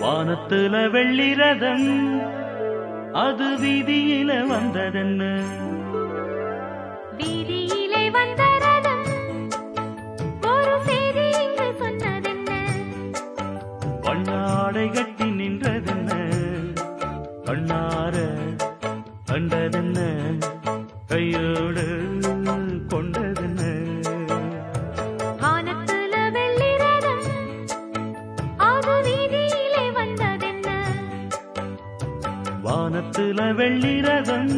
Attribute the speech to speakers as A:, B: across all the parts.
A: வானத்துல வெள்ளி ரதம் அது வீதியில வந்ததென்ன?
B: வீதியிலே வந்த ரதம் ஒரு செய்தி இங்கு சொன்னதென்ன?
A: வண்ணாடை கட்டி
B: வானத்துல
A: வெள்ளிரகம்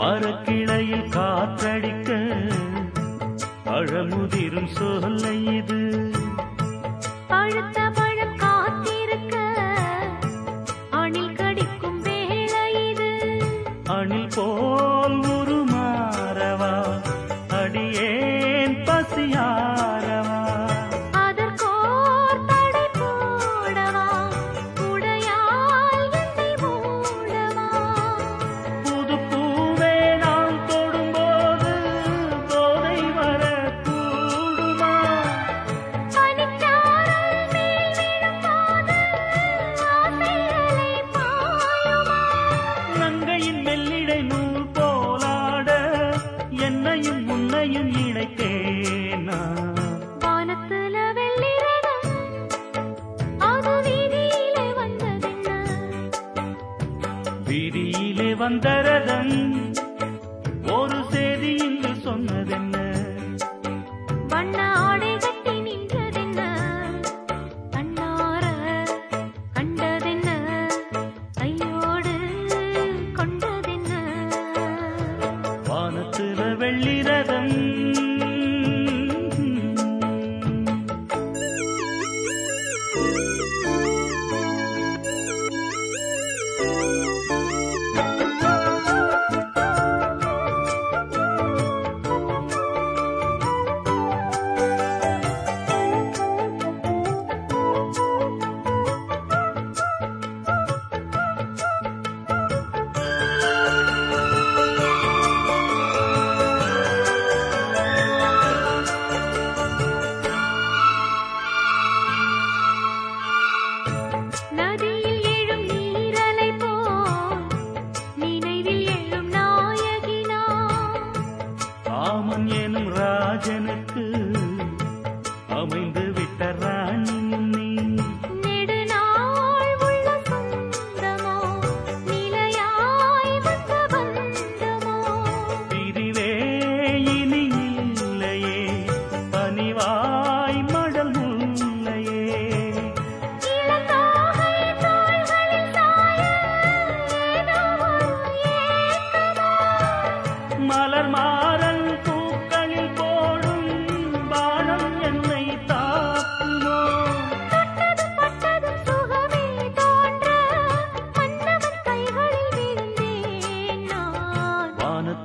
A: மரக்கிளையில் காற்றடிக்க பழமுதிரும் சொல்லை இது.
B: பழுத்த பழம் காத்திருக்க அணில் கடிக்கும் வேளை இது.
A: அணில் போல் உருமாறவா? அடியேன் பசியாரவா வந்த ரதம் ஒரு செய்தி இங்கு சொன்னதென்ன?
B: வண்ண ஆடை கட்டி நின்றதென்ன? கண்ணார கண்டதென்ன? கையோடு கொண்டதென்ன?
A: வானத்துல வெள்ளி ரதம்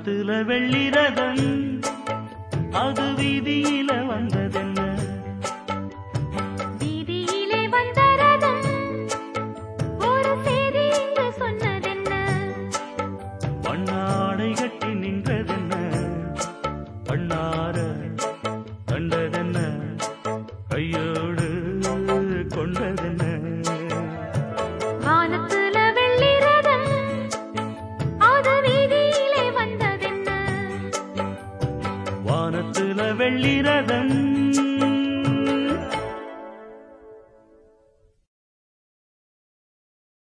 A: வானத்துல வெள்ளிரதம் அது வீதியில வந்ததென்ன
B: வானத்துல
A: வெள்ளிரதன்.